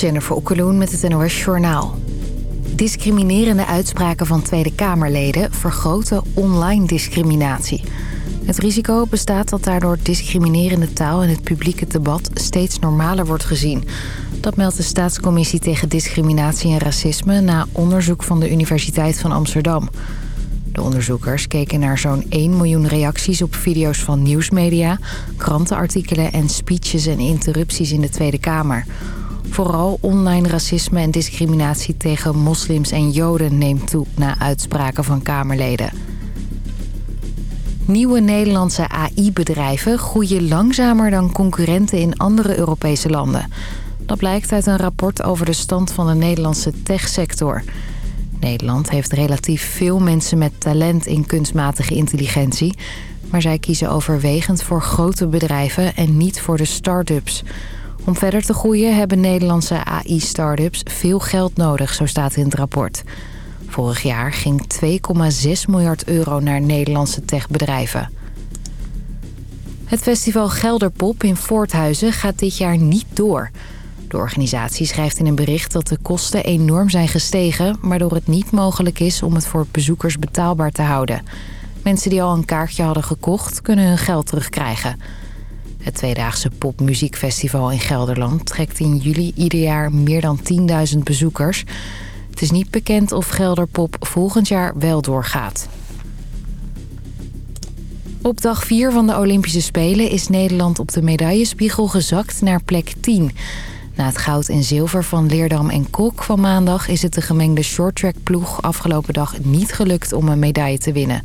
Jennifer Okkeloen met het NOS Journaal. Discriminerende uitspraken van Tweede Kamerleden vergroten online discriminatie. Het risico bestaat dat daardoor discriminerende taal in het publieke debat steeds normaler wordt gezien. Dat meldt de Staatscommissie tegen Discriminatie en Racisme na onderzoek van de Universiteit van Amsterdam. De onderzoekers keken naar zo'n 1 miljoen reacties op video's van nieuwsmedia, krantenartikelen en speeches en interrupties in de Tweede Kamer. Vooral online racisme en discriminatie tegen moslims en joden neemt toe na uitspraken van Kamerleden. Nieuwe Nederlandse AI-bedrijven groeien langzamer dan concurrenten in andere Europese landen. Dat blijkt uit een rapport over de stand van de Nederlandse techsector. Nederland heeft relatief veel mensen met talent in kunstmatige intelligentie... maar zij kiezen overwegend voor grote bedrijven en niet voor de start-ups... Om verder te groeien hebben Nederlandse AI-startups veel geld nodig, zo staat in het rapport. Vorig jaar ging 2,6 miljard euro naar Nederlandse techbedrijven. Het festival Gelderpop in Voorthuizen gaat dit jaar niet door. De organisatie schrijft in een bericht dat de kosten enorm zijn gestegen... waardoor het niet mogelijk is om het voor bezoekers betaalbaar te houden. Mensen die al een kaartje hadden gekocht kunnen hun geld terugkrijgen... Het tweedaagse popmuziekfestival in Gelderland trekt in juli ieder jaar meer dan 10.000 bezoekers. Het is niet bekend of Gelderpop volgend jaar wel doorgaat. Op dag 4 van de Olympische Spelen is Nederland op de medaillespiegel gezakt naar plek 10. Na het goud en zilver van Leerdam en Kok van maandag... is het de gemengde shorttrackploeg afgelopen dag niet gelukt om een medaille te winnen.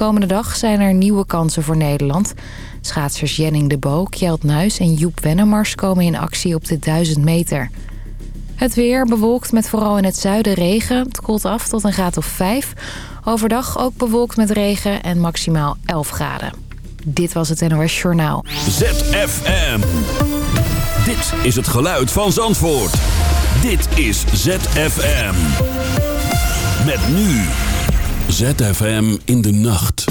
Komende dag zijn er nieuwe kansen voor Nederland... Schaatsers Jenning de Bo, Kjeld Nuis en Joep Wennemars komen in actie op de 1000 meter. Het weer bewolkt met vooral in het zuiden regen. Het koelt af tot een graad of 5. Overdag ook bewolkt met regen en maximaal 11 graden. Dit was het NOS Journaal. ZFM. Dit is het geluid van Zandvoort. Dit is ZFM. Met nu. ZFM in de nacht.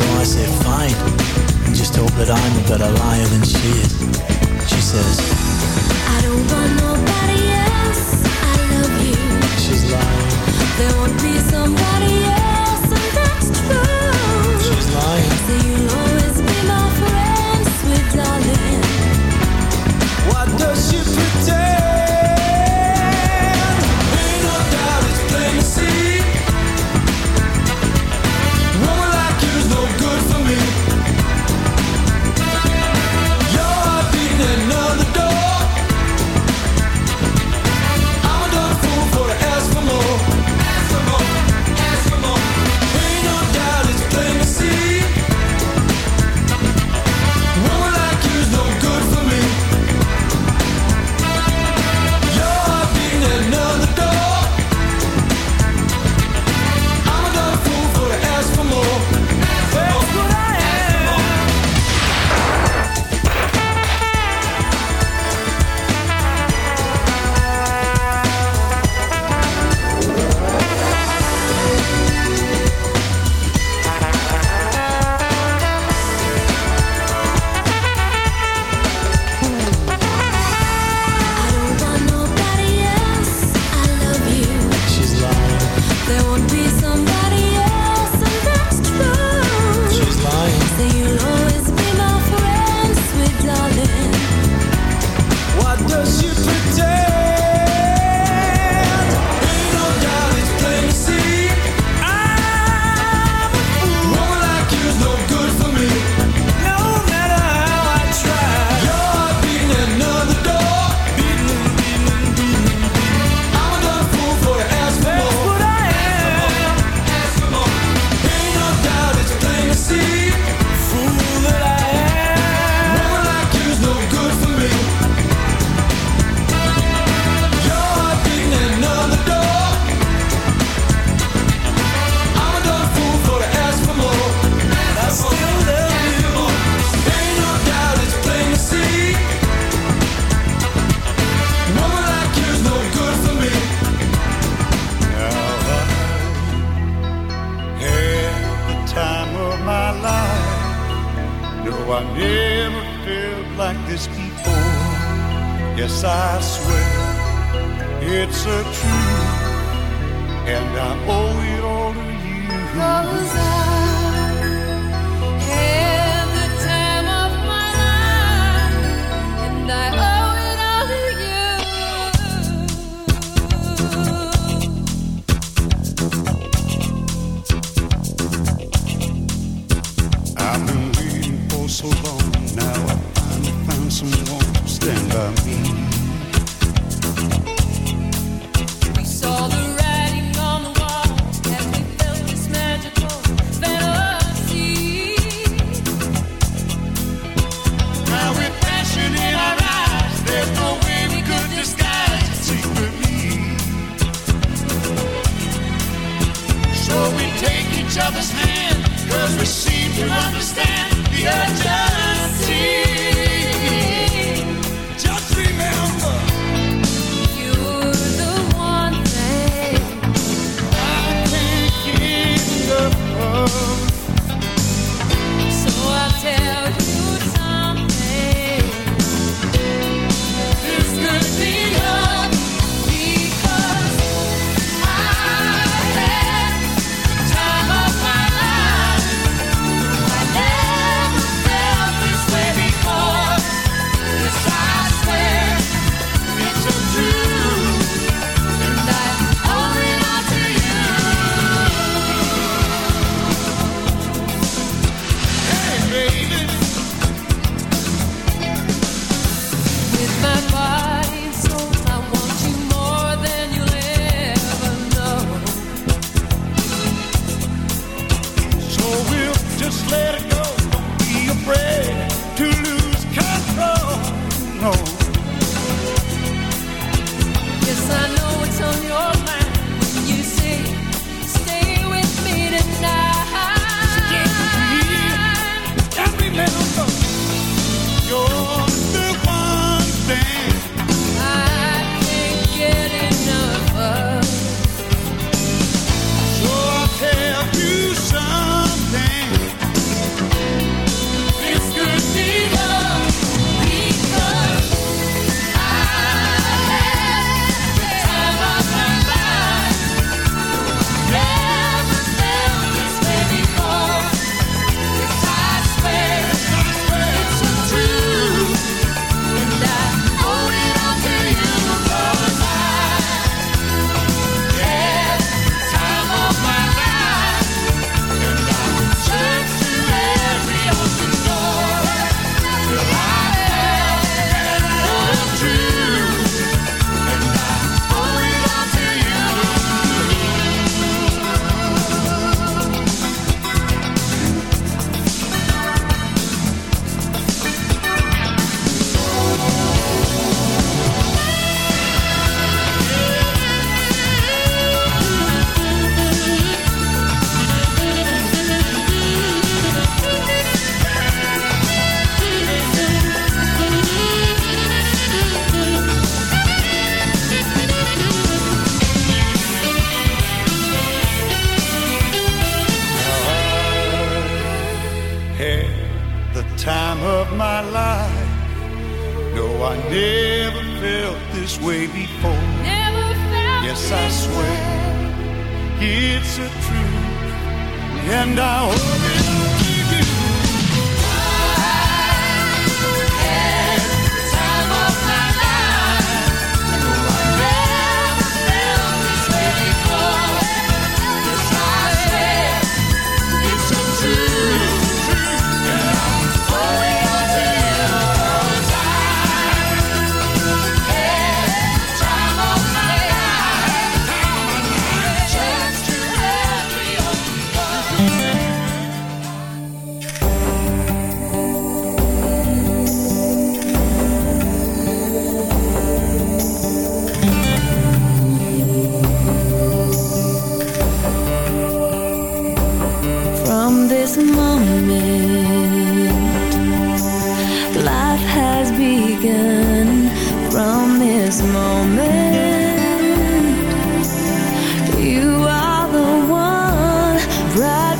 So I say, fine, and just hope that I'm a better liar than she is. She says, I don't want nobody else, I love you. She's lying. There won't be somebody else, and that's true. She's lying. So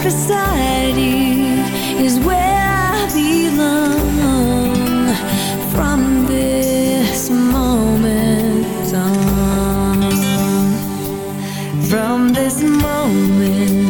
beside you is where I belong from this moment on. From this moment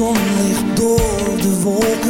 zon ligt door de wolken.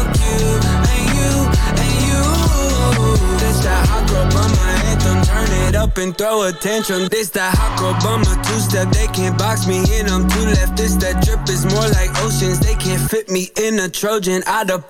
hot girl bummer anthem. Turn it up and throw attention. This that hot girl bummer two step. They can't box me in. I'm too left. This that drip is more like oceans. They can't fit me in a Trojan. Out of